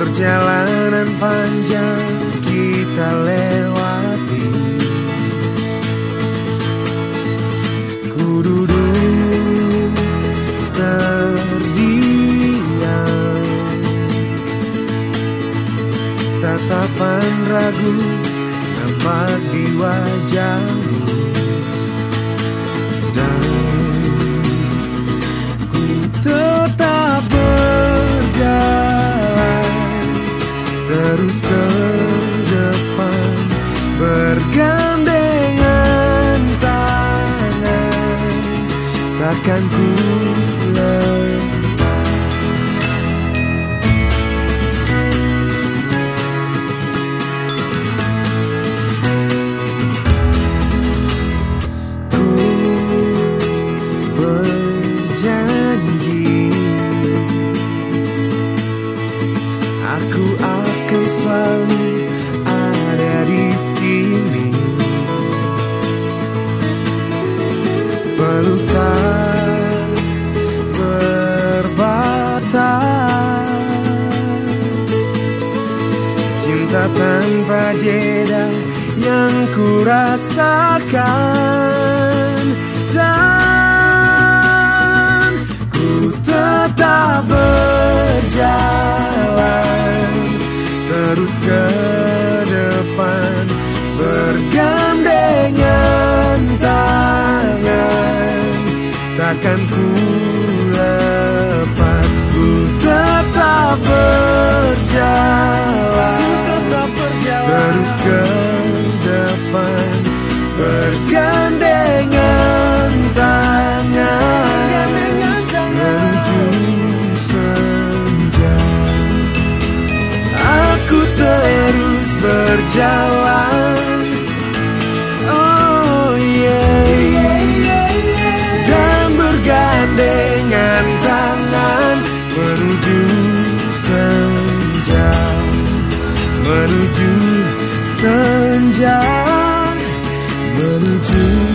Perjalanan panjang kita lewati. Ku duduk terdiam. Tatapan ragu nampak di wajahmu. Terus ke depan Bergandengan tangan Takkan ku Pelukan berbatas Cinta tanpa jeda yang ku rasakan Dan ku tetap berjalan Terus ke depan Bergandengan berjalan. Oh yeah. Dan bergandengan tangan Menuju senja. Menuju senja. Menuju